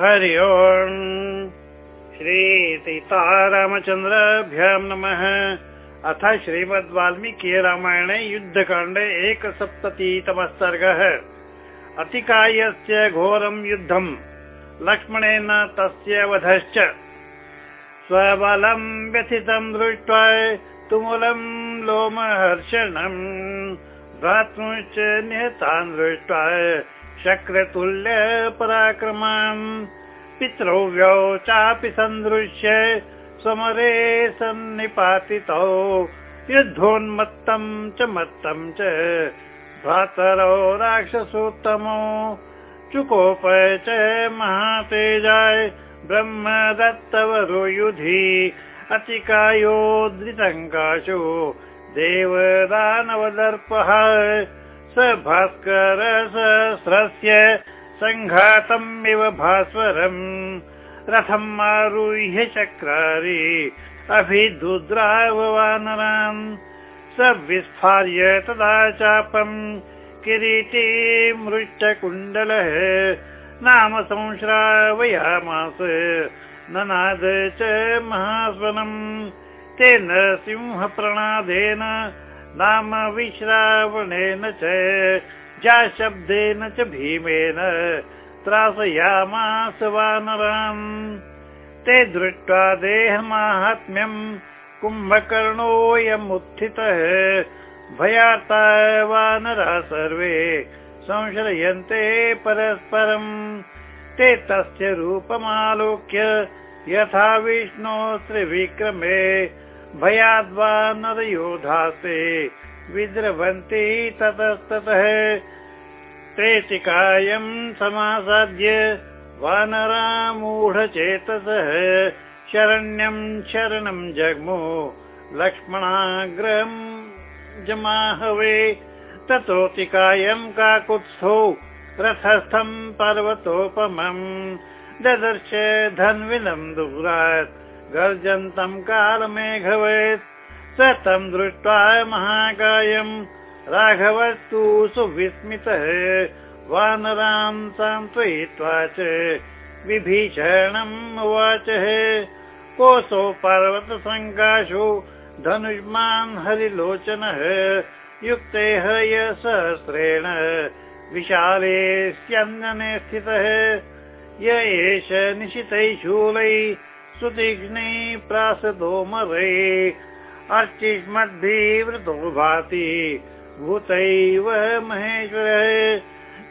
हरि ओम्। श्रीसीतारामचन्द्राभ्यां नमः। अथ श्रीमद् वाल्मीकि रामायणे युद्धकाण्डे एकसप्ततितमः सर्गः अतिकायस्य घोरं युद्धम्। लक्ष्मणेन तस्य वधश्च। स्वबलं व्यथितं दृष्ट्वा तुमुलं लोमहर्षणम्। भ्रातृश्च निहतान् दृष्ट्वा शक्रतुल्य पराक्रमान्। पितृव्यौ चापि सन्दृश्य समरे सन्निपातितौ। युद्धोन्मत्तं च मत्तं च भ्रातरौ राक्षसोत्तमौ। चुकोप च महातेजाय ब्रह्म दत्तवरो युधि अतिकायोद्धृतङ्काशो देवदानवदर्पः स भास्कर सहस्रस्य इव भास्वरम् रथम् आरुह्य चक्रारि अभिदुद्राववानरान् स विस्फार्य तदा चापम् किरीटी मृष्टकुण्डलः नाम संश्रावयामास ननाद च महास्वनम् तेन सिंहप्रणादेन नाम विश्रावणेन च शब्देन च भीमेन त्रासयामास वानरान्। ते दृष्ट्वा देहमाहात्म्यम् कुम्भकर्णोऽयमुत्थितः भयाता वानरा सर्वे संश्रयन्ते परस्परम्। ते तस्य रूपमालोक्य यथा विष्णो त्रिविक्रमे भयाद्वा नरयोधासे विद्रवन्ति ततस्ततः। प्रेतिकायम् समासाद्य वानरामूढचेतसः। शरण्यम् शरणम् जग्मो लक्ष्मणाग्रहम् जमाहवे। ततोतिकायम् काकुत्स्थो रथस्थम् पर्वतोपमम् ददर्श धन्विनम् दूरात् गर्जन्तम् कालमेघवेत्। स तम् दृष्ट्वा महाकायम्। राघवस्तु सुविस्मितः वानरान् सान्त्वयित्वा च विभीषणम् उवाचः कोऽसौ पर्वतसङ्काशो धनुष्मान् हरिलोचनः युक्ते सहस्रेण विशाले स्यन्दने स्थितः य एष निशितैः शूलैः सुतीक्ष्णे प्रासदोमरे अर्चिष्मद्भिवृतो भाति भूतैव महेश्वरः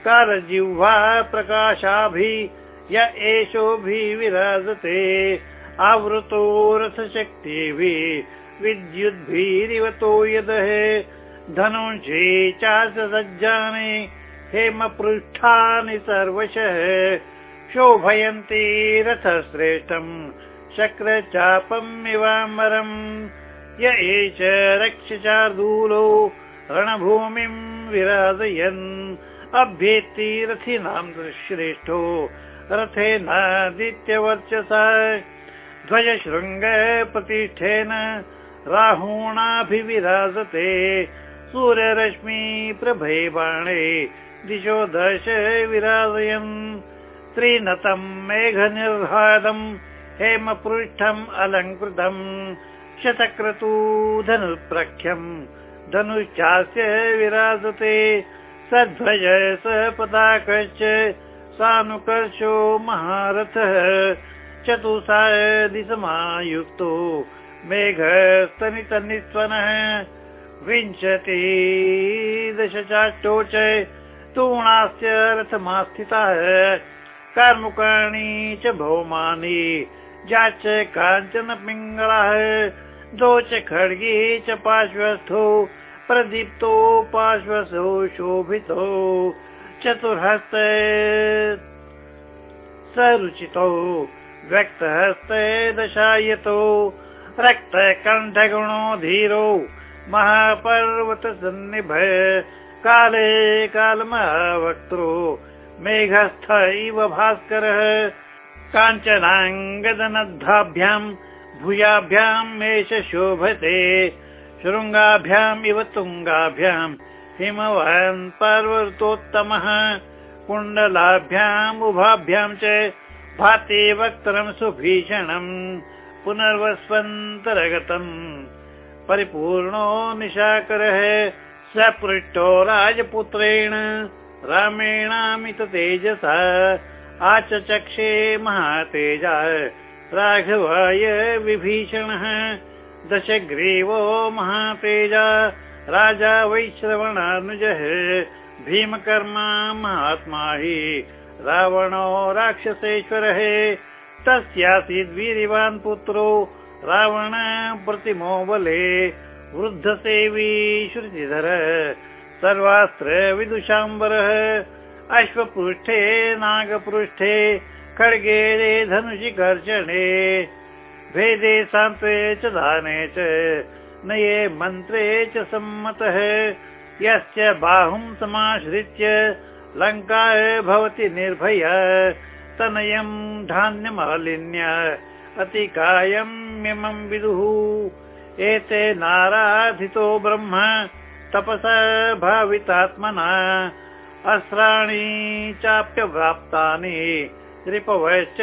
कारजिह्वा प्रकाशाभिः य एषोभिविराजते आवृतो रथशक्तिभिः विद्युद्भिरिवतो यदः धनुषे चासज्जानि हेमपृष्ठानि सर्वशः शोभयन्ति रथश्रेष्ठम् शक्रचापम् इवाम्बरम् य एष रक्षचार्दूलो रणभूमिम् विराजयन्। अभ्येति रथिनां श्रेष्ठो रथेनादित्यवर्चसा। ध्वजशृङ्ग प्रतिष्ठेन राहूणाभिविराजते। सूर्यरश्मि प्रभे बाणे दिशो दश विराजयन्। त्रिनतम् मेघनिर्हादम् हेमपृष्ठम् अलङ्कृतम् शतक्रतु धनुप्रख्यम् धनुश्चास्य विराजते सध्वज स पताकश्च सानुकर्षो महारथः चतुसादिसमायुक्तो मेघस्तनितनिस्वनः विंशति दशचाष्टोच तूणास्य रथमास्थिताः कार्मुकाणि च भौमानि जाच काञ्चन पिङ्गलाः द्वौ च खड्गे च पार्श्वस्थौ, प्रदीप्तो पार्श्वसौ शोभितौ, चतुर्हस्त सरुचितौ, व्यक्तहस्ते दशायतौ, रक्तकण्ठगुणो धीरौ महापर्वतसन्निभ काले कालमहावक्त्रो मेघस्थ इव भास्करः काञ्चनाङ्गदनद्धाभ्याम् भूयाभ्याम् एष शोभते शृङ्गाभ्याम् इव तुङ्गाभ्याम् हिमवान् पर्वतोत्तमः कुण्डलाभ्याम् उभाभ्याम् च भाति वक्त्रं सुभीषणम् पुनर्वस्वन्तरगतम्। परिपूर्णो निशाकरः स पृष्टो राजपुत्रेण रामेणामित तेजसा आचचक्षे महातेजा राघवाय विभीषणः। दशग्रीवो महातेजा राजा वैश्रवणानुजः भीमकर्मा महात्मा हि रावणो राक्षसेश्वरः तस्यासीद्वीरिवान् पुत्रो रावण प्रतिमो बले। वृद्धसेवी श्रुतिधर सर्वास्त्र विदुषाम्बरः अश्वपृष्ठे नागपृष्ठे खड्गे धनुषि कर्षणे भेदे सान्त्वे च दाने च नये मन्त्रे च सम्मतः यस्य बाहुं समाश्रित्य लङ्काय भवति निर्भय तनयम् धान्यमालिन्य अतिकायम् विदुः। एते नाराधितो ब्रह्म तपस भावितात्मना अस्त्राणि चाप्यप्राप्तानि रिपवश्च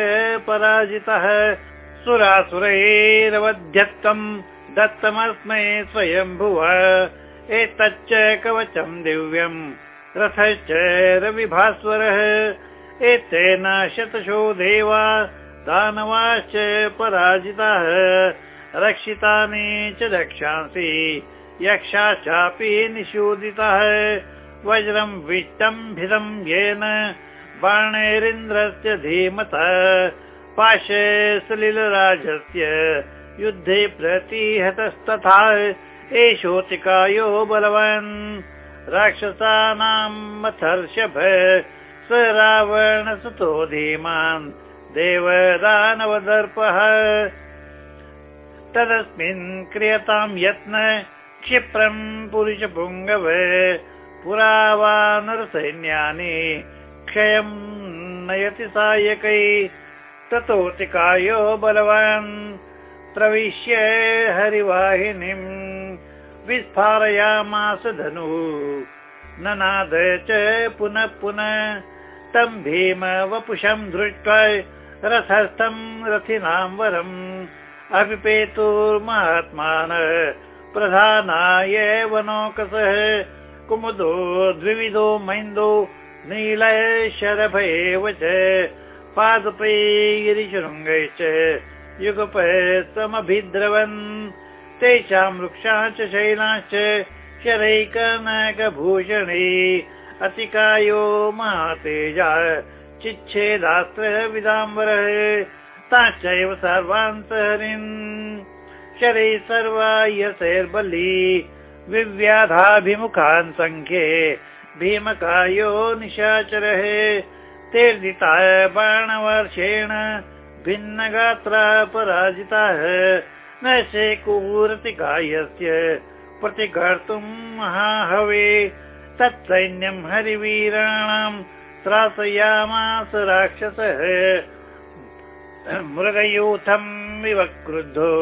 पराजितः। सुरासुरैरवध्यत्तम् दत्तमस्मै स्वयम्भुव। एतच्च कवचम् दिव्यम्। रथश्च रविभास्वरः। एतेन शतशो देवा। दानवाश्च पराजिताः। रक्षितानि च रक्षांसि। यक्षा चापि निषोदितः वज्रं विष्टम्भिदम् येन बाणैरिन्द्रस्य धीमतः। पाशे सलिलराजस्य युद्धे प्रतिहतस्तथा एषोतिकायो बलवान्। राक्षसानां मथर्षभ स रावणसुतो धीमान्। देवदानवदर्पः। तदस्मिन् क्रियतां यत्न क्षिप्रम् पुरुषपुङ्गव पुरा वा नरसैन्यानि क्षयम् नयति सायकै ततोतिकायो बलवान् प्रविश्य हरिवाहिनीम् विस्फारयामास धनुः। ननाद च पुनः पुनः तम् भीम वपुषम् दृष्ट्वा रथस्थम् रथिनां वरम्। अभिपेतुर्महात्मान प्रधानाय वनोकसः कुमुदो द्विविधो मैन्दो नीलय शरभैव च पादपै गिरिशृङ्गैश्च युगपः तेषां वृक्षाश्च शैलाश्च शरैकनकभूषणे अतिकायो महातेजा चिच्छेदास्त्र विदाम्बरः ताश्चैव सर्वान् सहरिन् शरै सर्वा यसैर्बली विव्याधाभिमुखान् सङ्ख्ये भीमकायो निशाचरः तेर्दिताय बाणवर्षेण भिन्नगात्रा पराजिताः न शेकूरतिकायस्य प्रतिकर्तुम् महाहवे तत्सैन्यम् हरिवीराणाम् त्रासयामास राक्षसः। मृगयूथम् इव क्रुद्धो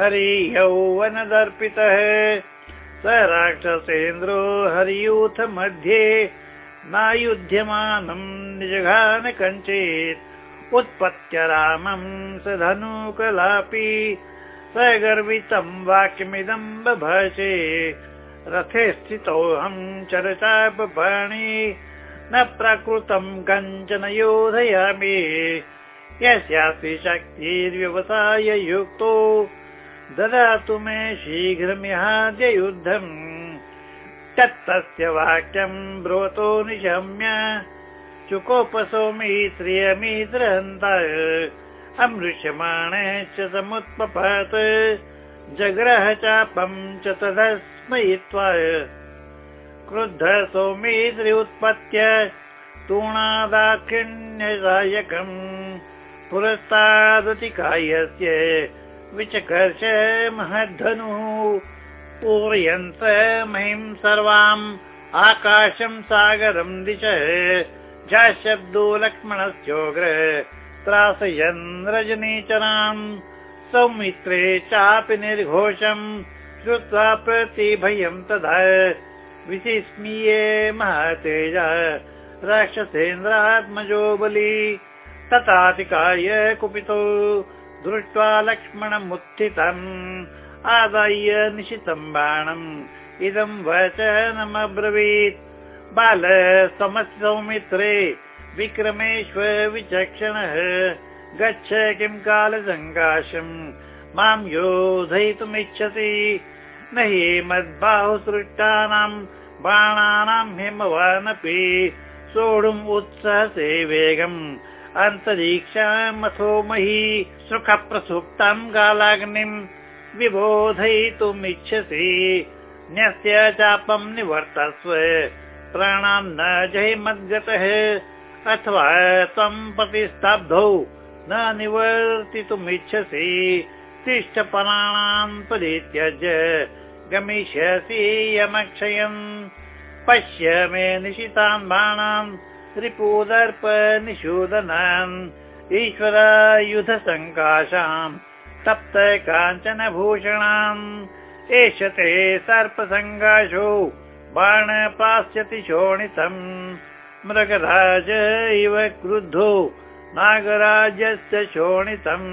हरियौवनदर्पितः स राक्षसेन्द्रो हरियूथ मध्ये नायुध्यमानम् निजघान कञ्चित् उत्पत्य रामम् स धनुकलापि स गर्वितम् वाक्यमिदम् बभाषे रथे स्थितोऽहम् चरचापपाणि न प्रकृतम् कञ्चन योधयामि यस्यापि शक्तिर्व्यवसाय युक्तो ददातु मे शीघ्रमिहाद्य युद्धम् तत्तस्य वाक्यम् ब्रुवतो निशम्य। चुकोपसोमि श्रियमित्रहन्त अमृष्यमाणे च समुत्पपात्। जग्रह चापम् च तदस्मयित्वा। क्रुद्ध सोमीत्रि उत्पत्य। तूणादाक्षिण्यसायकम् पुरस्तादतिकायस्य विचकर्ष महद्धनुः। पूरयन्त महिम् सर्वाम् आकाशम् सागरम् दिशः। शब्दो लक्ष्मणस्योग्र त्रासयन् रजनीचराम् सौमित्रे चापि निर्घोषम् श्रुत्वा प्रतिभयम् तदा। विशिस्मीये महतेज राक्षसेन्द्रात्मजो बली। तथातिकाय कुपितो दृष्ट्वा लक्ष्मणमुत्थितम्। आदाय निशितम् बाणम्। इदं वचनमब्रवीत्। बाल समसौमित्रे विक्रमेश्व विचक्षणः। गच्छ किं कालसङ्काशम्। मां योधयितुमिच्छति न हि मद्बाहुसृष्टानां बाणानां हिमवानपि। सोढुम् उत्सहसे वेगम् अन्तरीक्षमथो मही सुखप्रसुप्तां कालाग्निम् विबोधयितुमिच्छसि। न्यस्य चापं निवर्तस्व प्राणान् न जहि मद्गतः अथवा त्वं प्रतिस्तब्धौ न निवर्तितुमिच्छसि। तिष्ठपराणान् परित्यज्य गमिष्यसि यमक्षयन्। पश्य मे निशितान् बाणान् रिपूदर्प निषूदनान् ईश्वरायुधसङ्काशान् तप्त काञ्चन भूषणान् एष ते सर्पसङ्काशो बाण पास्यति शोणितम् मृगराज इव क्रुद्धो नागराजस्य शोणितम्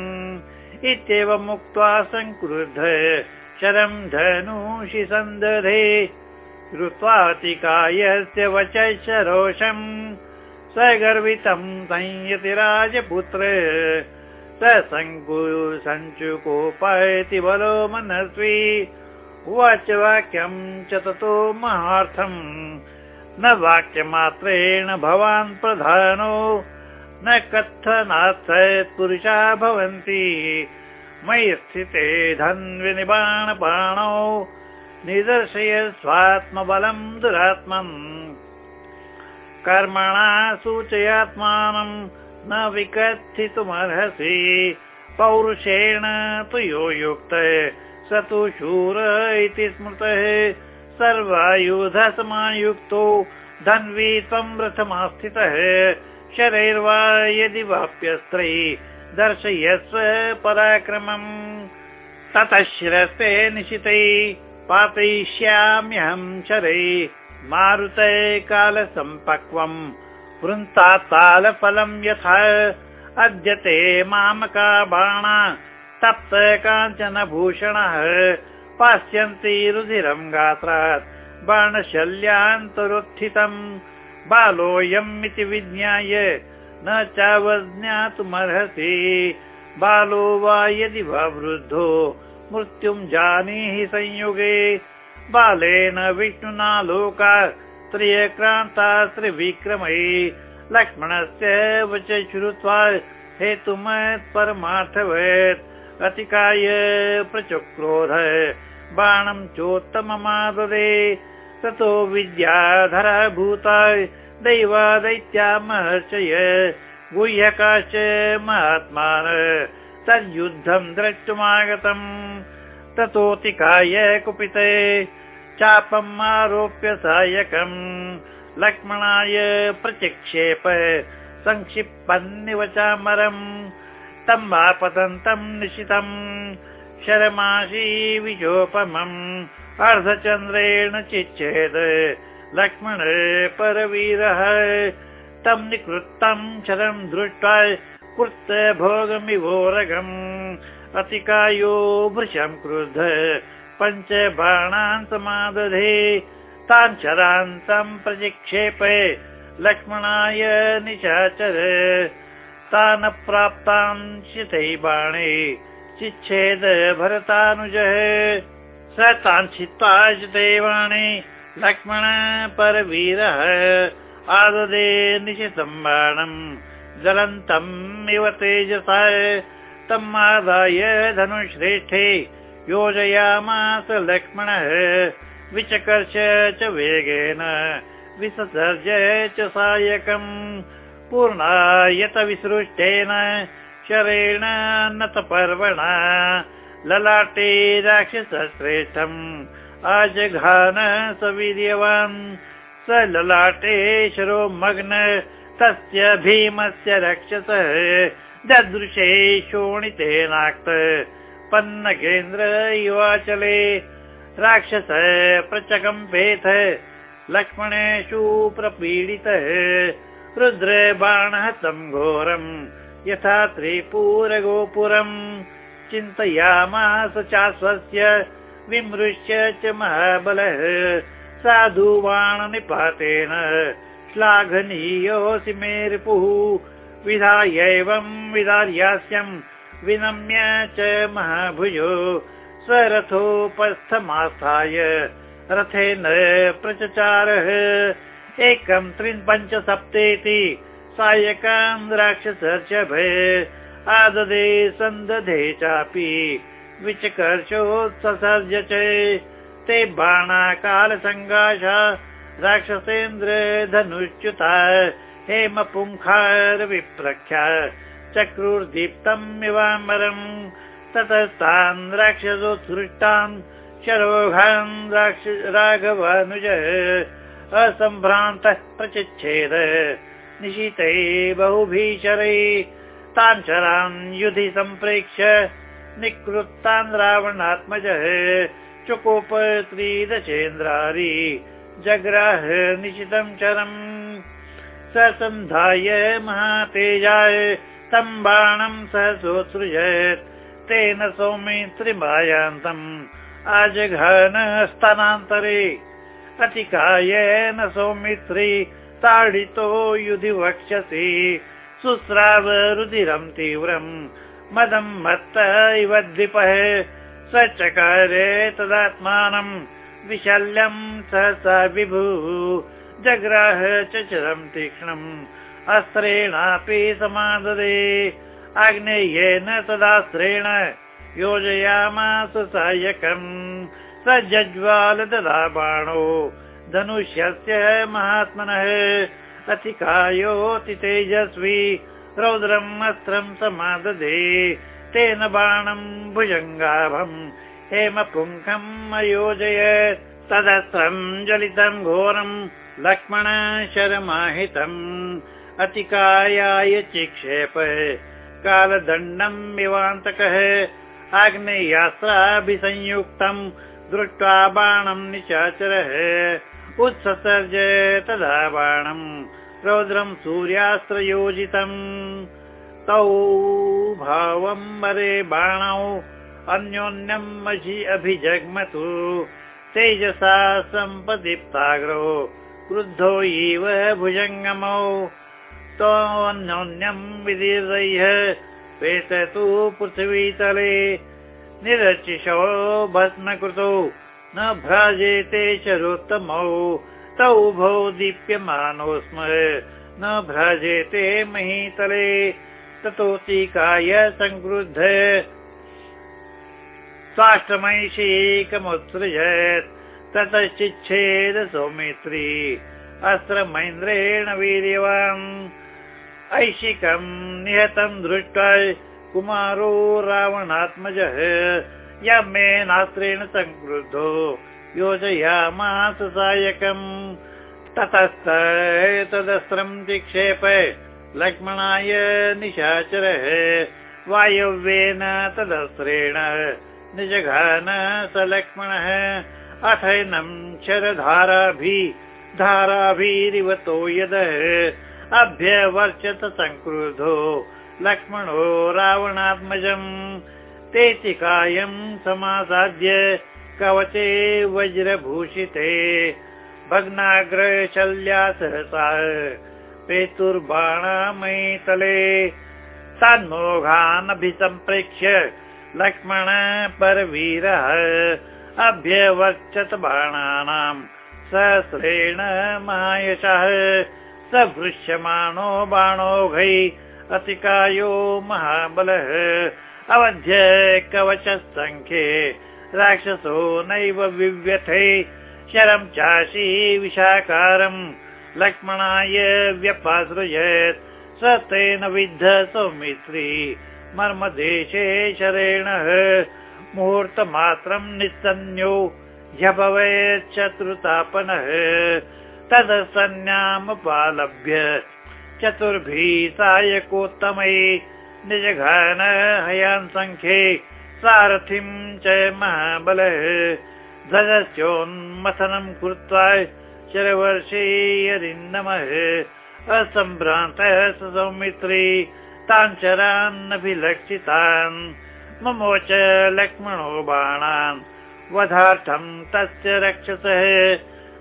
इत्येवमुक्त्वा सङ्क्रुद्ध शरम् धनुषि सन्दधे श्रुत्वातिकायस्य वच रोषम् स गर्वितम् संयति राजपुत्र। स सङ्कु सञ्चुकोपयति बलो मनस्वी। उवाच वाक्यम् च ततो महार्थम्। न वाक्यमात्रेण भवान् प्रधानो। न कथनात् पुरुषा भवन्ति। मयि स्थिते धन्विनिबाणपाणौ निदर्शय स्वात्मबलम् दुरात्मम् कर्मणा सूचयात्मानम् न विकथितुमर्हसि। पौरुषेण तु यो युक्त स तु शूर इति स्मृतः। सर्वायुधसमायुक्तो धन्वी त्वम् रथमास्थितः शरैर्वा यदि वाप्यस्त्रै दर्शयस्व पराक्रमम् ततः शिरस्ते निशितै पातयिष्याम्यहम् शरै मारुते कालसम्पक्वम् वृन्तात्तालफलम् यथा अद्य ते मामका बाणा तप्त काञ्चन भूषणः पास्यन्ति रुधिरम् गात्रात् बाणशल्यान्तरुत्थितम् बालोऽयम् इति विज्ञाय न चावज्ञातुमर्हसि। बालो वा यदि वा वृद्धो मृत्युम् जानीहि संयुगे बालेन विष्णुना लोका त्रियक्रान्ता त्रिविक्रमयि लक्ष्मणस्य वच श्रुत्वा हेतुमत् परमार्थवत्। अतिकाय प्रचक्रोध। बाणम् चोत्तममाददे। ततो विद्याधर भूता दैवा दैत्या महर्षय। गुह्यकाश्च महात्मान। तद्युद्धम् द्रष्टुमागतम् ततोतिकाय कुपिते? चापम् आरोप्य सायकम् लक्ष्मणाय प्रचिक्षेप संक्षिप्पन्निव चामरम् तम् आपतन्तम् निशितम्। शरमाशी विजोपमम्। अर्धचन्द्रेण चिच्छेद। लक्ष्मण परवीरः। तम् निकृत्तम् शरम् दृष्ट्वा कृत भोगमिवोरगम् अतिकायो भृशम् क्रुद्ध पञ्च बाणान् समादधे। तान् शरान्तम् प्रचिक्षेप लक्ष्मणाय निशाचर। तान् प्राप्तान् शितै बाणे। चिच्छेद भरतानुजः। स तान् छित्त्वा देवाणि लक्ष्मण परवीरः। आददे निशितम् बाणम् ज्वलन्तम् इव तेजसा आदाय धनुश्रेष्ठे योजयामास लक्ष्मणः विचकर्ष च वेगेन विससर्ज च सायकम् पूर्णायत विसृष्टेन शरेण नतपर्वणा ललाटे राक्षसश्रेष्ठम् अजघान सवीर्यवान् स ललाटे शरो मग्न तस्य भीमस्य रक्षसः ददृशे शोणितेनाक्त पन्नकेन्द्र युवाचले राक्षस प्रचकम्पेथ लक्ष्मणेषु प्रपीडितः रुद्र बाणः घोरम् यथा त्रिपुरगोपुरम् चिन्तयामास चाश्वस्य विमृश्य च महाबलः साधुवाणनिपातेन श्लाघनीयोऽसि मे रिपुः विधायैवं विधार्यास्यम् विनम्य च महाभुजो स्वरथोपस्थमास्थाय रथेन प्रचचारः। एकं त्रिन् पञ्च सप्तेति सायकान् राक्षसर्षभे आददे सन्दधे चापि विचकर्षोत्ससर्ज च ते बाणाकालसङ्गाश राक्षसेन्द्र धनुच्युता हेम पुङ्खार विप्रख्या चक्रुर्दीप्तम् इवाम्बरम् ततस्तान् राक्षसोत्सृष्टान् शरोघान् राघवानुज असम्भ्रान्तः प्रचिच्छेद। निशिते बहुभीषरै तान् शरान् युधि सम्प्रेक्ष्य निकृत्तान् रावणात्मजः चुकोप त्रिदशेन्द्रारी जग्राह निशितं चरम् ससन्धाय महातेजाय तं बाणं सहसोत्सृजत् तेन सौमित्रिमायान्तम् अजघन स्तनान्तरे अतिकायेन सौमित्री ताडितो युधि वक्ष्यसि सुस्राव रुधिरं तीव्रम् मदं मत्त इव द्विपः स चकारे तदात्मानम् विशल्यं सहसा विभु जग्राह चरं तीक्ष्णम् अस्त्रेणापि समाददे। आग्नेयेन तदास्त्रेण योजयामास सायकम् स जज्वाल ददा बाणो। धनुष्यस्य महात्मनः अतिकायोति तेजस्वी। रौद्रम् अस्त्रम् समाददे। तेन बाणम् भुजङ्गाभम्। हेमपुङ्खम् अयोजय तदस्त्रम् ज्वलितम् घोरम् लक्ष्मण शरमाहितम् अतिकायाय चिक्षेप। कालदण्डम् इवान्तकः। आग्नेयास्त्राभिसंयुक्तम् दृष्ट्वा बाणम् निशाचरः। उत्ससर्ज तदा बाणम्। रौद्रम् सूर्यास्त्रयोजितम्। तौ भावम् मरे बाणौ। अन्योन्यम् अभिजग्मतु। तेजसा सम्पदीप्ताग्रो क्रुद्धो इव भुजङ्गमौ। तोऽन्योन्यम् विदीर्य वेततु पृथिवीतले। निरचिशो भस्म कृतौ न भ्राजेते शरोत्तमौ। तौ उभौ दीप्यमानौ स्म न भ्राजेते महीतले। ततोऽतिकाय सङ्क्रुद्ध स्वाष्टमैषीकमुत्सृजत् ततश्चिच्छेद सौमित्री अस्त्रमैन्द्रेण वीर्यवान्। ऐशिकम् निहतम् दृष्ट्वा कुमारो रावणात्मजः। यमेनास्त्रेण सङ्क्रुद्धो योजयामास सायकम्। ततस्त तदस्त्रम् चिक्षेप लक्ष्मणाय निशाचरः। वायव्येन तदस्त्रेण निजघान स लक्ष्मणः अथैनम् शरधाराभिः धाराभिरिवतो यदः। अभ्यवर्चत सङ्क्रुधो लक्ष्मणो रावणात्मजम् तेतिकायम् समासाद्य कवचे वज्रभूषिते। भग्नाग्रशल्या सहसा पेतुर्बाणामयितले तन्मोघानभिसम्प्रेक्ष्य लक्ष्मण परवीरः अभ्यवर्चत बाणानाम् सहस्रेण मायशः स भृश्यमाणो बाणोघै अतिकायो महाबलः। अवध्य कवचसङ्ख्ये राक्षसो नैव विव्यथे शरं चाशी विशाकारम् लक्ष्मणाय व्यपासृजत् स तेन विद्ध सौमित्री मर्मदेशे शरेणः मुहूर्तमात्रम् निस्सन्यो ह्यभवेत् शत्रुतापनः तदसन्न्यामुपालभ्य चतुर्भिः सायकोत्तमै निजघन हयान् सङ्ख्ये सारथिम् च महाबलः। ध्वजस्योन्मथनम् कृत्वा यरिन्दमः असम्भ्रान्तः स सौमित्री तान् चरान्नभिलक्षितान् ममोच लक्ष्मणो बाणान् वधार्थं तस्य रक्षसः।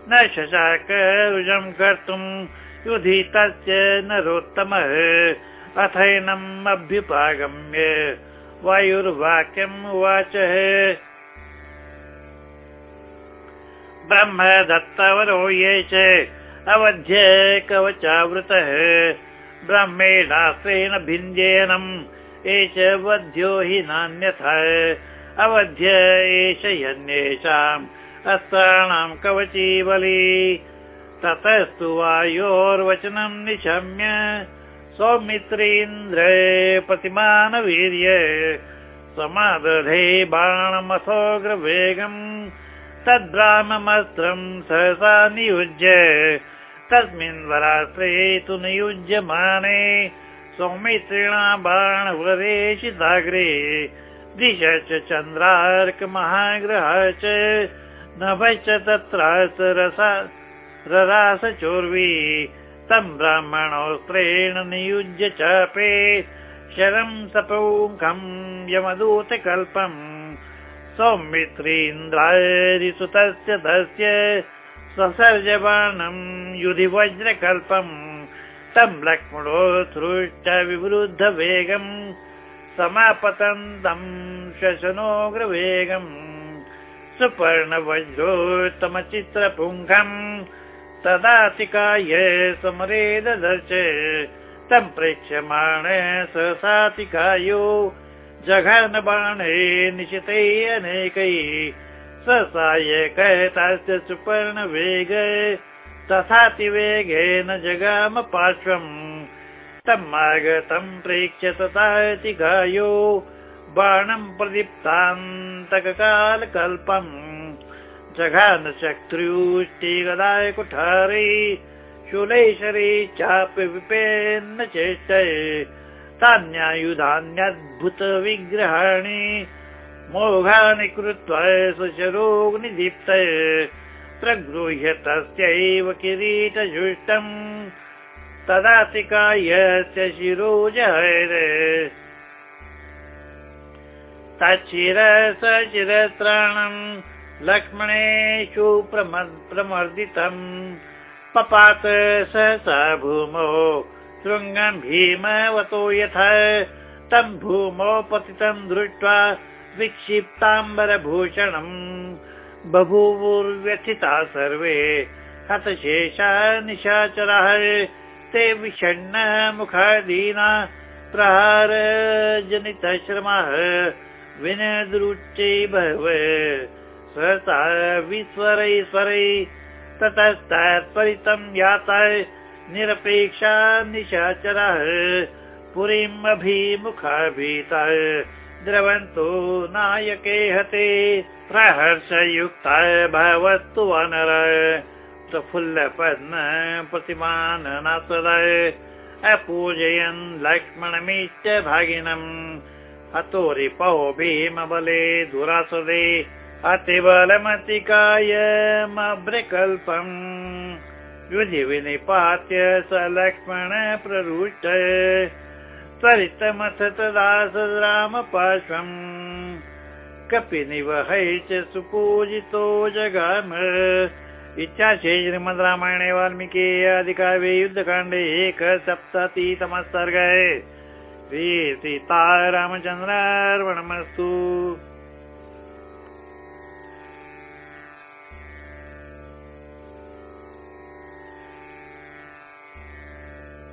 न शशाकरुजं कर्तुं युधि तस्य नरोत्तमः। अथैनम् अभ्युपागम्य वायुर्वाक्यम् उवाच। ब्रह्म दत्तवरो ये च अवध्य कवचावृतः ब्रह्मेणास्त्रेण भिन्द्येनम् एष वध्यो हि नान्यथा। अवध्य एष यन्येषाम् अस्त्राणाम् कवची बली। ततस्तु वायोर्वचनम् निशम्य सौमित्रीन्द्रे प्रतिमानवीर्य। समादधे बाणमसोग्रवेगम् तद्ब्राह्ममस्त्रम् सहसा नियुज्य। तस्मिन् वरात्रे तु नियुज्यमाने सौमित्रिणा बाणवरेशिताग्रे दिश च चन्द्रार्कमहाग्रह च नभश्च तत्र ररास चोर्वी तं ब्राह्मणोऽस्त्रेण नियुज्य चापे शरं सपौखम् यमदूतकल्पम् सौमित्रीन्द्रायरिसुतस्य तस्य स्वसर्जबाणम् युधि वज्रकल्पम् तं लक्ष्मणोत्सृष्ट विवृद्ध वेगम् शशनोग्रवेगम् सुपर्णवज्रोत्तमचित्रपुङ्खम् तदातिकाय समरे ददर्श तं प्रेक्ष्यमाण सहसातिकायो जघन बाणे निशिते अनेकै ससायकः तस्य सुपर्ण वेग तथातिवेगेन जगाम पार्श्वम्। तम् आगतं प्रेक्ष्य तथातिकायो बाणं प्रदीप्तान्तककालकल्पम्। जघान गदाय कुठारे शूलैशरे चापि विपेन्न चेष्टये। तान्यायुधान्यद्भुत विग्रहाणि मोघानि कृत्वा स्वशरोग्निदीप्तये प्रगृह्य तस्यैव किरीटजुष्टम् तदातिकायस्य शिरोजहर। तच्चिर सचिरत्राणम् लक्ष्मणेषु प्रमर्दितम् पपात सहसा भूमौ शृङ्गम् भीमवतो यथा। तं भूमौ पतितं दृष्ट्वा विक्षिप्ताम्बरभूषणम् बभूवुर्व्यथिता सर्वे। हतशेषा निशाचरः। ते विषण्ण मुखादीना प्रहार जनितश्रमः। सहसा विस्वरै ततस्तात्परितं याता। निरपेक्षा निशाचरः। पुरीम् अभिमुखा भीता द्रवन्तो नायके हते प्रहर्षयुक्ता भवस्तु वनर प्रफुल्लपद्म प्रतिमान अपूजयन् लक्ष्मणमीश्च भागिनम्। हतो रिपौ भीमबले दुरासदे अतिबलमतिकायमभ्रकल्पम् युधि विनिपात्य स लक्ष्मण प्ररुष्ट त्वरितमथ तदा स रामपार्श्वम् कपिनिवहै च सुपूजितो जगाम। इच्छा श्रीमद् रामायणे वाल्मीकि अधिकाव्ये युद्धकाण्डे एकसप्ततितमः सर्गे। श्री सीता रामचन्द्रार्पणमस्तु